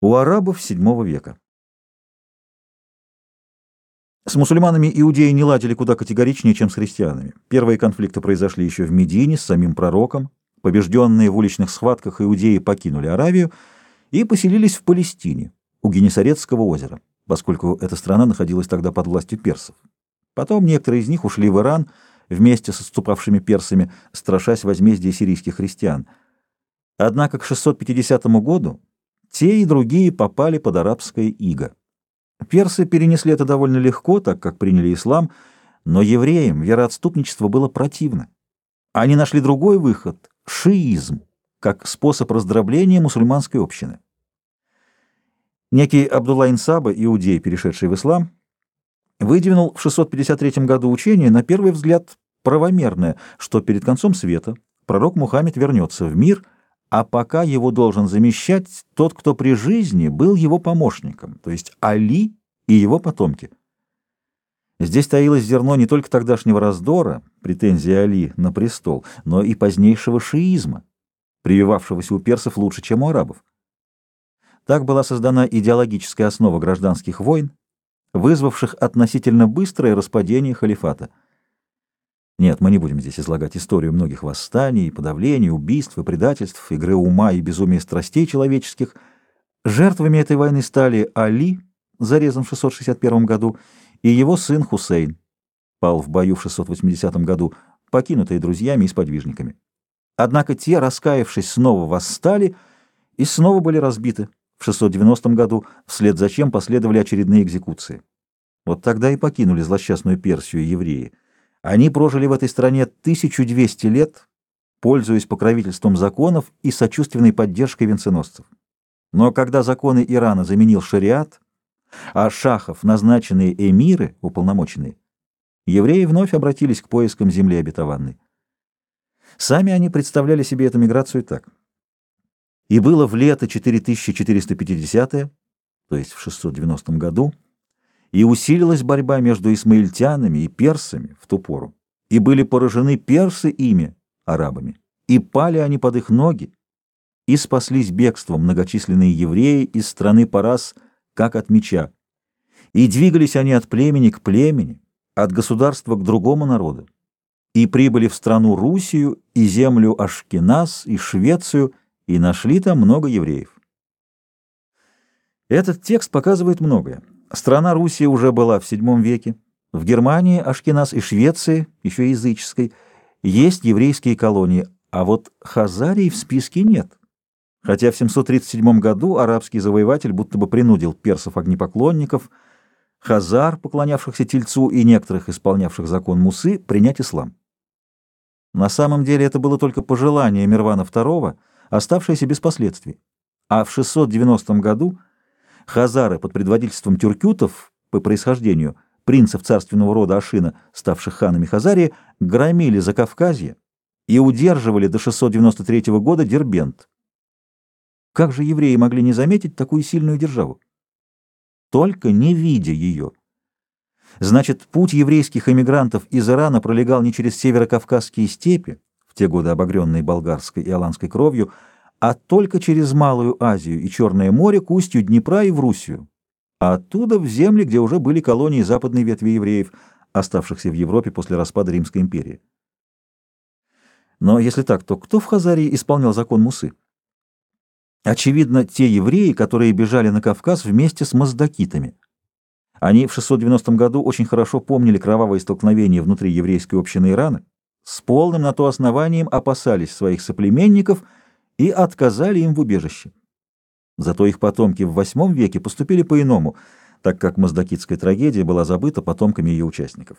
У арабов VII века. С мусульманами иудеи не ладили куда категоричнее, чем с христианами. Первые конфликты произошли еще в Медине с самим пророком. Побежденные в уличных схватках иудеи покинули Аравию и поселились в Палестине, у Генесарецкого озера, поскольку эта страна находилась тогда под властью персов. Потом некоторые из них ушли в Иран вместе с отступавшими персами, страшась возмездия сирийских христиан. Однако к 650 году те и другие попали под арабское иго. Персы перенесли это довольно легко, так как приняли ислам, но евреям вероотступничество было противно. Они нашли другой выход — шиизм, как способ раздробления мусульманской общины. Некий Абдулла Инсаба, иудей, перешедший в ислам, выдвинул в 653 году учение, на первый взгляд, правомерное, что перед концом света пророк Мухаммед вернется в мир — а пока его должен замещать тот, кто при жизни был его помощником, то есть Али и его потомки. Здесь таилось зерно не только тогдашнего раздора, претензии Али на престол, но и позднейшего шиизма, прививавшегося у персов лучше, чем у арабов. Так была создана идеологическая основа гражданских войн, вызвавших относительно быстрое распадение халифата – нет, мы не будем здесь излагать историю многих восстаний, подавлений, убийств и предательств, игры ума и безумия страстей человеческих. Жертвами этой войны стали Али, зарезан в 661 году, и его сын Хусейн, пал в бою в 680 году, покинутые друзьями и сподвижниками. Однако те, раскаявшись, снова восстали и снова были разбиты в 690 году, вслед за чем последовали очередные экзекуции. Вот тогда и покинули злосчастную Персию евреи. Они прожили в этой стране 1200 лет, пользуясь покровительством законов и сочувственной поддержкой венценосцев. Но когда законы Ирана заменил шариат, а шахов назначенные эмиры, уполномоченные, евреи вновь обратились к поискам земли обетованной. Сами они представляли себе эту миграцию так. И было в лето 4450 то есть в 690 году, и усилилась борьба между исмаильтянами и персами в ту пору, и были поражены персы ими, арабами, и пали они под их ноги, и спаслись бегством многочисленные евреи из страны Парас, как от меча, и двигались они от племени к племени, от государства к другому народу, и прибыли в страну Русию и землю Ашкеназ и Швецию, и нашли там много евреев. Этот текст показывает многое. Страна Руси уже была в VII веке. В Германии, Ашкеназ и Швеции, еще языческой, есть еврейские колонии, а вот Хазарии в списке нет. Хотя в 737 году арабский завоеватель будто бы принудил персов-огнепоклонников, хазар, поклонявшихся тельцу и некоторых исполнявших закон Мусы, принять ислам. На самом деле это было только пожелание Мирвана II, оставшееся без последствий. А в 690 году Хазары под предводительством тюркютов по происхождению принцев царственного рода Ашина, ставших ханами Хазарии, громили Закавказье и удерживали до 693 года Дербент. Как же евреи могли не заметить такую сильную державу? Только не видя ее. Значит, путь еврейских эмигрантов из Ирана пролегал не через северокавказские степи, в те годы обогренные болгарской и аланской кровью, а только через Малую Азию и Черное море к устью Днепра и в Руссию, а оттуда в земли, где уже были колонии западной ветви евреев, оставшихся в Европе после распада Римской империи. Но если так, то кто в Хазарии исполнял закон Мусы? Очевидно, те евреи, которые бежали на Кавказ вместе с маздакитами. Они в 690 году очень хорошо помнили кровавые столкновения внутри еврейской общины Ирана, с полным на то основанием опасались своих соплеменников – и отказали им в убежище. Зато их потомки в VIII веке поступили по-иному, так как маздакитская трагедия была забыта потомками ее участников.